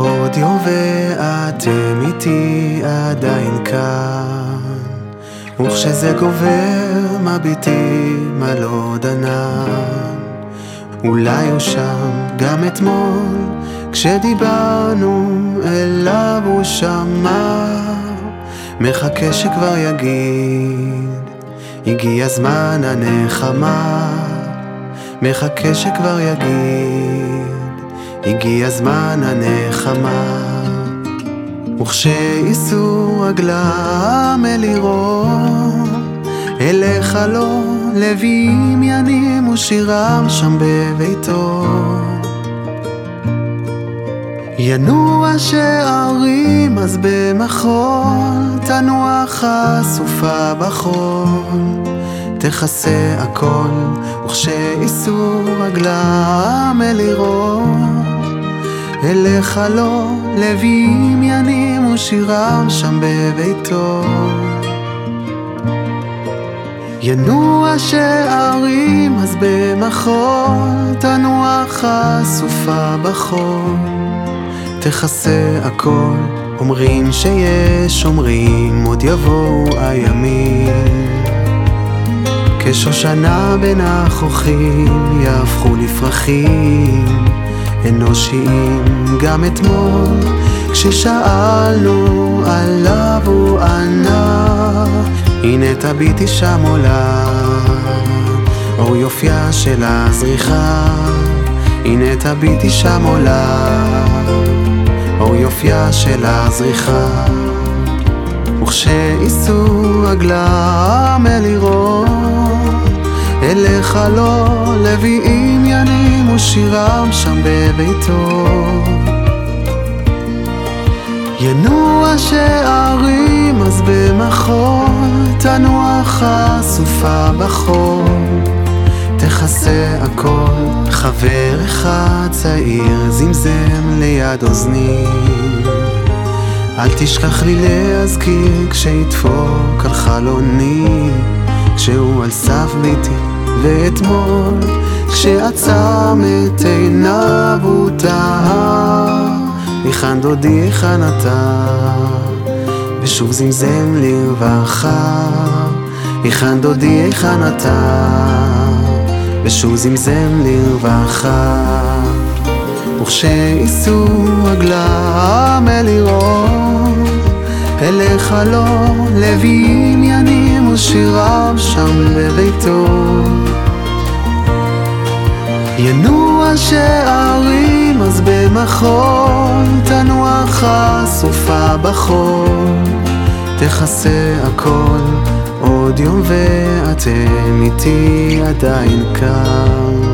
עוד יום ואתם איתי עדיין כאן. וכשזה גובר מביטים על עוד ענן אולי הוא שם גם אתמול כשדיברנו אליו הוא שמע. מחכה שכבר יגיד הגיע זמן הנחמה. מחכה שכבר יגיד הגיע זמן הנחמה. וכשייסו רגלם אל עירו אליך לא לווים ינימו שירם שם בביתו. ינוע שערים אז במחול תנוח הסופה בחול. תכסה הכל וכשייסו רגלם אל עירו אליך לא לווים ינימו שירם שם בביתו. ינוע שערים אז במחול תנוח הסופה בחול. תכסה הכל אומרים שיש אומרים עוד יבואו הימים. כשושנה בין החוכים יהפכו לפרחים אנושיים. גם אתמול כששאלנו עליו הוא ענה הנה תביטי שם עולה אור יופייה של הזריחה. הנה תביטי שם עולה אור יופייה של הזריחה. וכשייסו רגלם אל עירו אליך לא לוויים ינימו שירם שם בביתו. ינוע שערים אז במחול תנוח הסופה בחול תכסה הכל חבר אחד צעיר זמזם ליד אוזני. אל תשכח לי להזכיר כשידפוק על חלוני. כשהוא על סף ביתי ואתמול כשעצם את עיניו הוא טעה היכן דודי היכן אתה? ושוב זמזם לרווחה היכן דודי היכן אתה? ושוב זמזם לרווחה. וכשייסו רגלם אל עירו אליך לא לווים ינימו שיריו שם בביתו ינוע שערים אז במחול תנוח הסופה בחול. תכסה הכל עוד יום ואתם איתי עדיין כאן